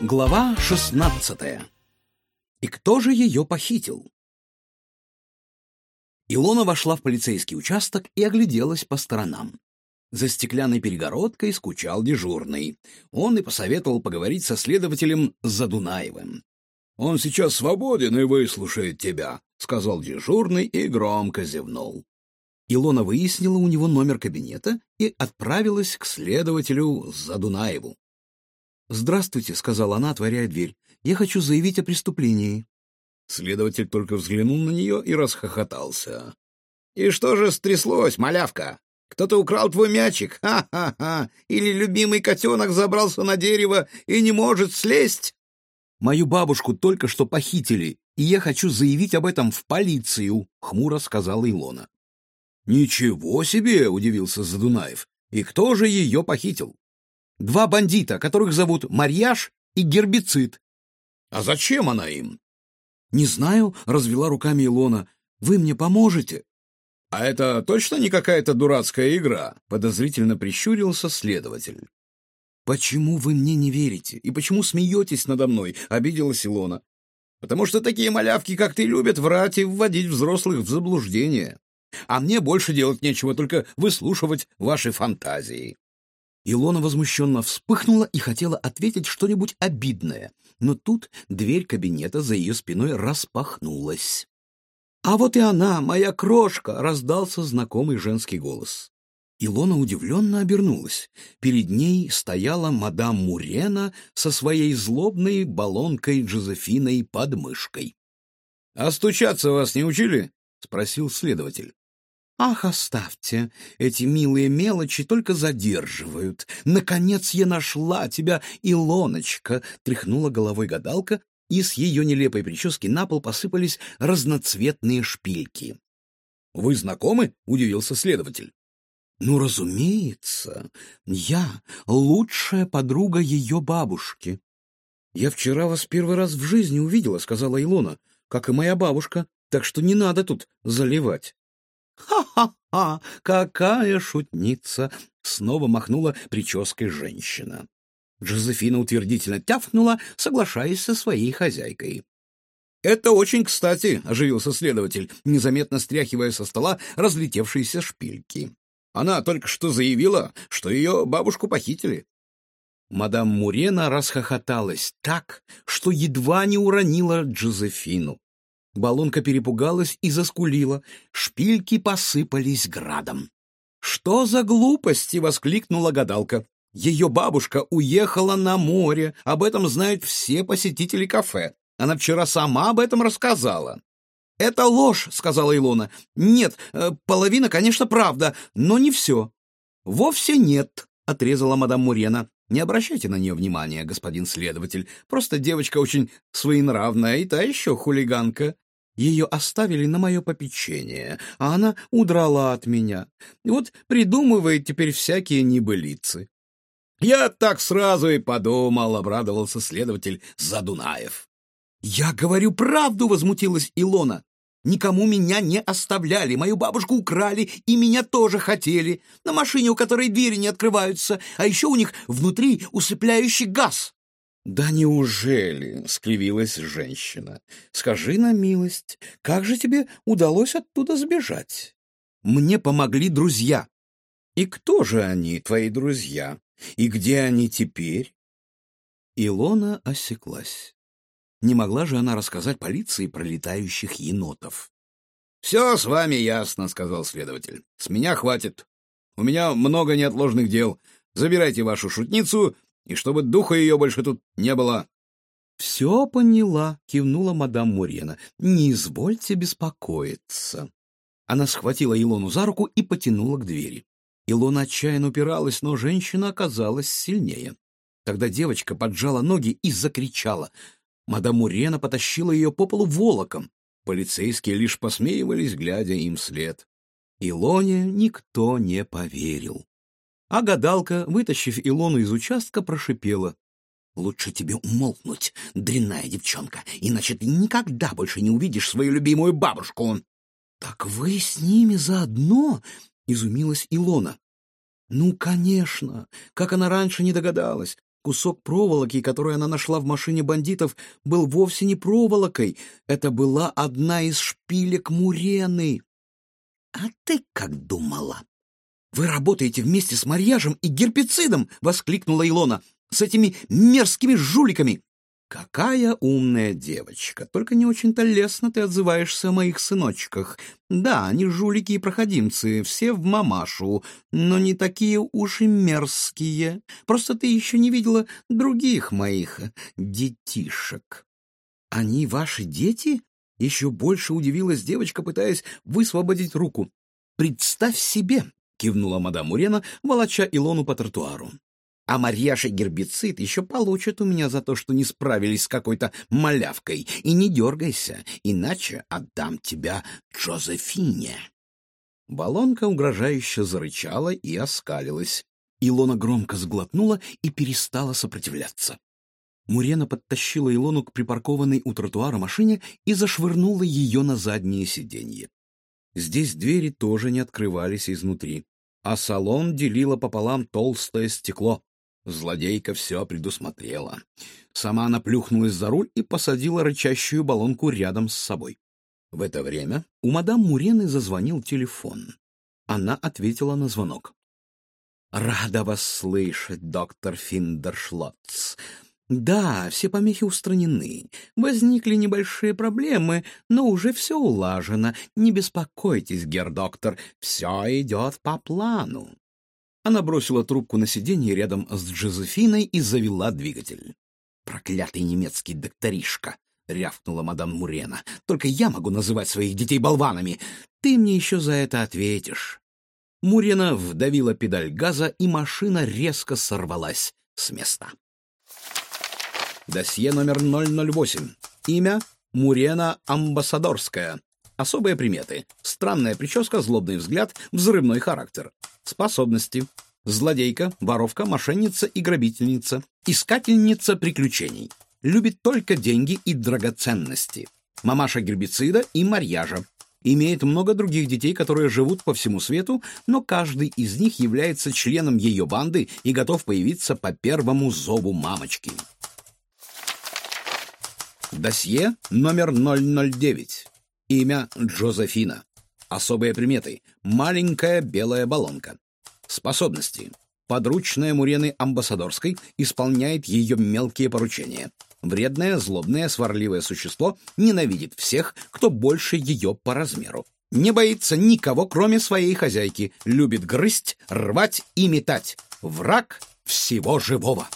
Глава шестнадцатая. И кто же ее похитил? Илона вошла в полицейский участок и огляделась по сторонам. За стеклянной перегородкой скучал дежурный. Он и посоветовал поговорить со следователем Задунаевым. «Он сейчас свободен и выслушает тебя», — сказал дежурный и громко зевнул. Илона выяснила у него номер кабинета и отправилась к следователю Задунаеву. «Здравствуйте», — сказала она, отворяя дверь. «Я хочу заявить о преступлении». Следователь только взглянул на нее и расхохотался. «И что же стряслось, малявка? Кто-то украл твой мячик? Ха-ха-ха! Или любимый котенок забрался на дерево и не может слезть?» «Мою бабушку только что похитили, и я хочу заявить об этом в полицию», — хмуро сказала Илона. «Ничего себе!» — удивился Задунаев. «И кто же ее похитил?» Два бандита, которых зовут Марьяж и Гербицид. А зачем она им? Не знаю, развела руками Илона. Вы мне поможете? А это точно не какая-то дурацкая игра? Подозрительно прищурился следователь. Почему вы мне не верите? И почему смеетесь надо мной? Обиделась Илона. Потому что такие малявки, как ты, любят врать и вводить взрослых в заблуждение. А мне больше делать нечего, только выслушивать ваши фантазии. Илона возмущенно вспыхнула и хотела ответить что-нибудь обидное, но тут дверь кабинета за ее спиной распахнулась. «А вот и она, моя крошка!» — раздался знакомый женский голос. Илона удивленно обернулась. Перед ней стояла мадам Мурена со своей злобной баллонкой Джозефиной под мышкой. — А стучаться вас не учили? — спросил следователь. Ах, оставьте, эти милые мелочи только задерживают. Наконец я нашла тебя, Илоночка, тряхнула головой гадалка, и с ее нелепой прически на пол посыпались разноцветные шпильки. Вы знакомы? удивился следователь. Ну, разумеется, я лучшая подруга ее бабушки. Я вчера вас первый раз в жизни увидела, сказала Илона, как и моя бабушка, так что не надо тут заливать. «Ха-ха-ха! Какая шутница!» — снова махнула прической женщина. Жозефина утвердительно тяфнула, соглашаясь со своей хозяйкой. «Это очень кстати», — оживился следователь, незаметно стряхивая со стола разлетевшиеся шпильки. «Она только что заявила, что ее бабушку похитили». Мадам Мурена расхохоталась так, что едва не уронила Джозефину. Баллонка перепугалась и заскулила. Шпильки посыпались градом. «Что за глупости!» — воскликнула гадалка. «Ее бабушка уехала на море. Об этом знают все посетители кафе. Она вчера сама об этом рассказала». «Это ложь», — сказала Илона. «Нет, э, половина, конечно, правда, но не все». «Вовсе нет», — отрезала мадам Мурена. «Не обращайте на нее внимания, господин следователь. Просто девочка очень своенравная и та еще хулиганка. Ее оставили на мое попечение, а она удрала от меня. Вот придумывает теперь всякие небылицы. — Я так сразу и подумал, — обрадовался следователь Задунаев. — Я говорю правду, — возмутилась Илона. Никому меня не оставляли, мою бабушку украли и меня тоже хотели. На машине, у которой двери не открываются, а еще у них внутри усыпляющий газ. «Да неужели?» — скривилась женщина. «Скажи на милость, как же тебе удалось оттуда сбежать?» «Мне помогли друзья». «И кто же они, твои друзья? И где они теперь?» Илона осеклась. Не могла же она рассказать полиции про летающих енотов. «Все с вами ясно», — сказал следователь. «С меня хватит. У меня много неотложных дел. Забирайте вашу шутницу и чтобы духа ее больше тут не было. — Все поняла, — кивнула мадам Мурена. — Не извольте беспокоиться. Она схватила Илону за руку и потянула к двери. Илона отчаянно упиралась, но женщина оказалась сильнее. Тогда девочка поджала ноги и закричала. Мадам Мурена потащила ее по полу волоком. Полицейские лишь посмеивались, глядя им вслед. Илоне никто не поверил. А гадалка, вытащив Илону из участка, прошипела. «Лучше тебе умолкнуть, дрянная девчонка, иначе ты никогда больше не увидишь свою любимую бабушку». «Так вы с ними заодно?» — изумилась Илона. «Ну, конечно! Как она раньше не догадалась! Кусок проволоки, который она нашла в машине бандитов, был вовсе не проволокой. Это была одна из шпилек Мурены. «А ты как думала?» «Вы работаете вместе с марьяжем и герпицидом!» — воскликнула Илона. «С этими мерзкими жуликами!» «Какая умная девочка! Только не очень-то лестно ты отзываешься о моих сыночках. Да, они жулики и проходимцы, все в мамашу, но не такие уж и мерзкие. Просто ты еще не видела других моих детишек». «Они ваши дети?» Еще больше удивилась девочка, пытаясь высвободить руку. «Представь себе!» — кивнула мадам Мурена, волоча Илону по тротуару. А Марьяша гербицид еще получат у меня за то, что не справились с какой-то малявкой. И не дергайся, иначе отдам тебя Джозефине. Балонка угрожающе зарычала и оскалилась. Илона громко сглотнула и перестала сопротивляться. Мурена подтащила Илону к припаркованной у тротуара машине и зашвырнула ее на заднее сиденье. Здесь двери тоже не открывались изнутри, а салон делило пополам толстое стекло. Злодейка все предусмотрела. Сама она плюхнулась за руль и посадила рычащую баллонку рядом с собой. В это время у мадам Мурены зазвонил телефон. Она ответила на звонок. «Рада вас слышать, доктор Финдершлотц. Да, все помехи устранены. Возникли небольшие проблемы, но уже все улажено. Не беспокойтесь, герр-доктор, все идет по плану. Она бросила трубку на сиденье рядом с Джозефиной и завела двигатель. «Проклятый немецкий докторишка!» — рявкнула мадам Мурена. «Только я могу называть своих детей болванами. Ты мне еще за это ответишь». Мурена вдавила педаль газа, и машина резко сорвалась с места. Досье номер 008. Имя — Мурена Амбассадорская. Особые приметы. Странная прическа, злобный взгляд, взрывной характер. Способности. Злодейка, воровка, мошенница и грабительница. Искательница приключений. Любит только деньги и драгоценности. Мамаша гербицида и марьяжа. Имеет много других детей, которые живут по всему свету, но каждый из них является членом ее банды и готов появиться по первому зову мамочки. Досье номер 009. Имя Джозефина. Особые приметы. Маленькая белая баллонка. Способности. Подручная Мурены Амбассадорской исполняет ее мелкие поручения. Вредное, злобное, сварливое существо ненавидит всех, кто больше ее по размеру. Не боится никого, кроме своей хозяйки. Любит грызть, рвать и метать. Враг всего живого.